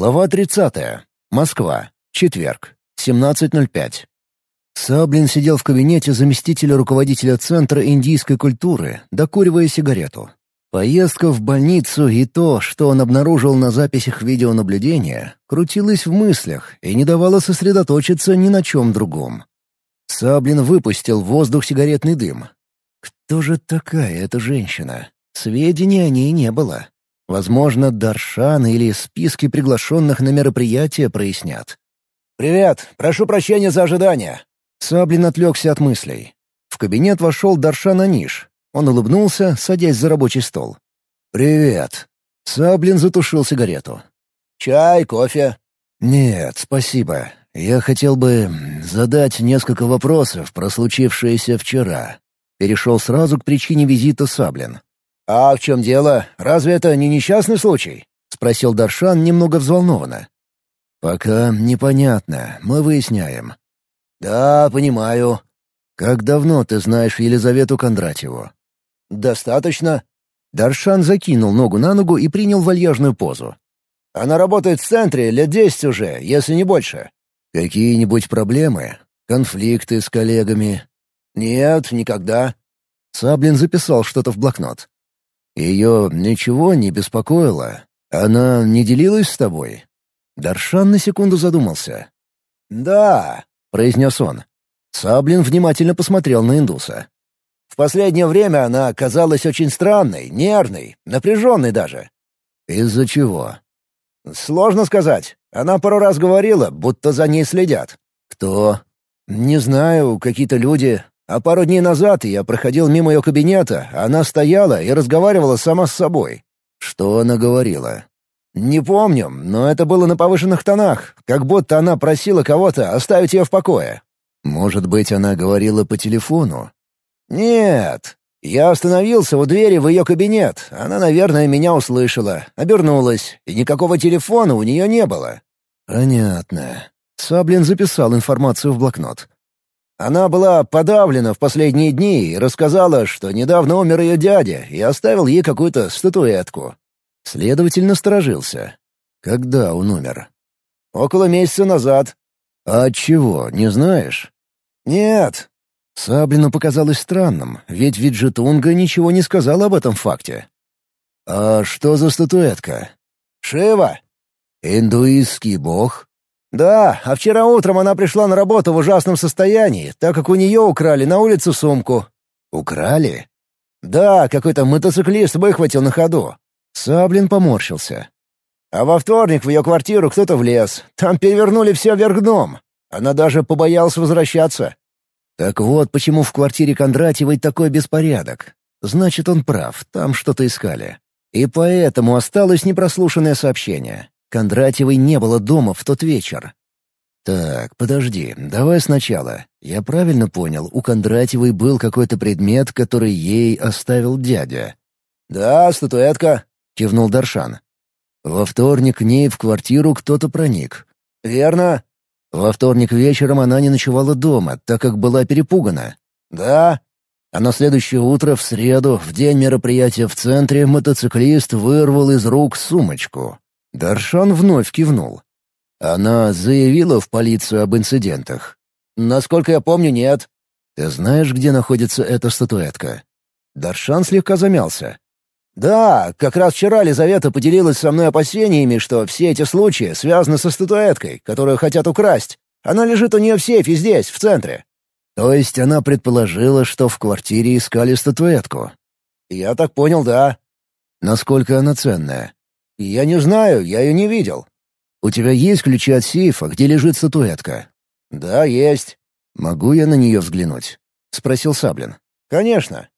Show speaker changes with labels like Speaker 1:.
Speaker 1: Глава 30. Москва. Четверг. 17.05. Саблин сидел в кабинете заместителя руководителя Центра индийской культуры, докуривая сигарету. Поездка в больницу и то, что он обнаружил на записях видеонаблюдения, крутилось в мыслях и не давало сосредоточиться ни на чем другом. Саблин выпустил в воздух сигаретный дым. Кто же такая эта женщина? Сведений о ней не было. Возможно, Даршан или списки приглашенных на мероприятие прояснят.
Speaker 2: «Привет! Прошу прощения за ожидание!»
Speaker 1: Саблин отвлекся от мыслей. В кабинет вошел Даршан Аниш. Он улыбнулся, садясь за рабочий стол. «Привет!» Саблин затушил сигарету.
Speaker 2: «Чай, кофе?»
Speaker 1: «Нет, спасибо. Я хотел бы задать несколько вопросов про случившееся вчера». Перешел сразу к причине визита Саблин.
Speaker 2: «А в чем дело? Разве это не несчастный случай?»
Speaker 1: — спросил Даршан немного взволнованно. «Пока непонятно. Мы выясняем».
Speaker 2: «Да, понимаю».
Speaker 1: «Как давно ты знаешь Елизавету Кондратьеву?»
Speaker 2: «Достаточно».
Speaker 1: Даршан закинул ногу на ногу и принял вальяжную позу.
Speaker 2: «Она работает в центре лет десять уже, если не больше».
Speaker 1: «Какие-нибудь проблемы? Конфликты с коллегами?»
Speaker 2: «Нет, никогда».
Speaker 1: Саблин записал что-то в блокнот. Ее ничего не беспокоило? Она не делилась с тобой?» Даршан на секунду задумался.
Speaker 2: «Да», —
Speaker 1: произнес он. Саблин внимательно посмотрел на индуса.
Speaker 2: «В последнее время она казалась очень странной, нервной, напряженной даже».
Speaker 1: «Из-за чего?»
Speaker 2: «Сложно сказать. Она пару раз говорила, будто за ней следят».
Speaker 1: «Кто?»
Speaker 2: «Не знаю, какие-то люди. А пару дней назад я проходил мимо ее кабинета, она стояла и разговаривала сама с собой.
Speaker 1: Что она говорила?
Speaker 2: Не помню, но это было на повышенных тонах, как будто она просила кого-то оставить ее в покое.
Speaker 1: Может быть, она говорила по телефону?
Speaker 2: Нет. Я остановился у двери в ее кабинет. Она, наверное, меня услышала, обернулась, и никакого телефона у нее не было.
Speaker 1: Понятно. Саблин записал информацию в блокнот.
Speaker 2: Она была подавлена в последние дни и рассказала, что недавно умер ее дядя и оставил ей какую-то статуэтку.
Speaker 1: Следователь насторожился. Когда он умер?
Speaker 2: Около месяца назад.
Speaker 1: А от чего, не знаешь?
Speaker 2: Нет.
Speaker 1: Саблину показалось странным, ведь Виджетунга ничего не сказал об этом факте. А что за статуэтка?
Speaker 2: Шива.
Speaker 1: Индуистский бог?
Speaker 2: «Да, а вчера утром она пришла на работу в ужасном состоянии, так как у нее украли на улице сумку».
Speaker 1: «Украли?»
Speaker 2: «Да, какой-то мотоциклист выхватил на ходу».
Speaker 1: Саблин поморщился.
Speaker 2: А во вторник в ее квартиру кто-то влез. Там перевернули все вверх дном. Она даже побоялась возвращаться.
Speaker 1: Так вот, почему в квартире Кондратьевой такой беспорядок. Значит, он прав, там что-то искали. И поэтому осталось непрослушанное сообщение. Кондратьевой не было дома в тот вечер. «Так, подожди, давай сначала. Я правильно понял, у Кондратьевой был какой-то предмет, который ей оставил дядя?»
Speaker 2: «Да, статуэтка», —
Speaker 1: кивнул Даршан. «Во вторник к ней в квартиру кто-то проник».
Speaker 2: «Верно».
Speaker 1: «Во вторник вечером она не ночевала дома, так как была перепугана».
Speaker 2: «Да».
Speaker 1: А на следующее утро, в среду, в день мероприятия в центре, мотоциклист вырвал из рук сумочку. Даршан вновь кивнул. Она заявила в полицию об инцидентах.
Speaker 2: «Насколько я помню, нет».
Speaker 1: «Ты знаешь, где находится эта статуэтка?» Даршан слегка замялся.
Speaker 2: «Да, как раз вчера Лизавета поделилась со мной опасениями, что все эти случаи связаны со статуэткой, которую хотят украсть. Она лежит у нее в сейфе здесь, в центре».
Speaker 1: «То есть она предположила, что в квартире искали статуэтку?»
Speaker 2: «Я так понял, да».
Speaker 1: «Насколько она ценная?»
Speaker 2: «Я не знаю, я ее не видел».
Speaker 1: «У тебя есть ключи от сейфа, где лежит статуэтка?»
Speaker 2: «Да, есть».
Speaker 1: «Могу я на нее взглянуть?» — спросил Саблин.
Speaker 2: «Конечно».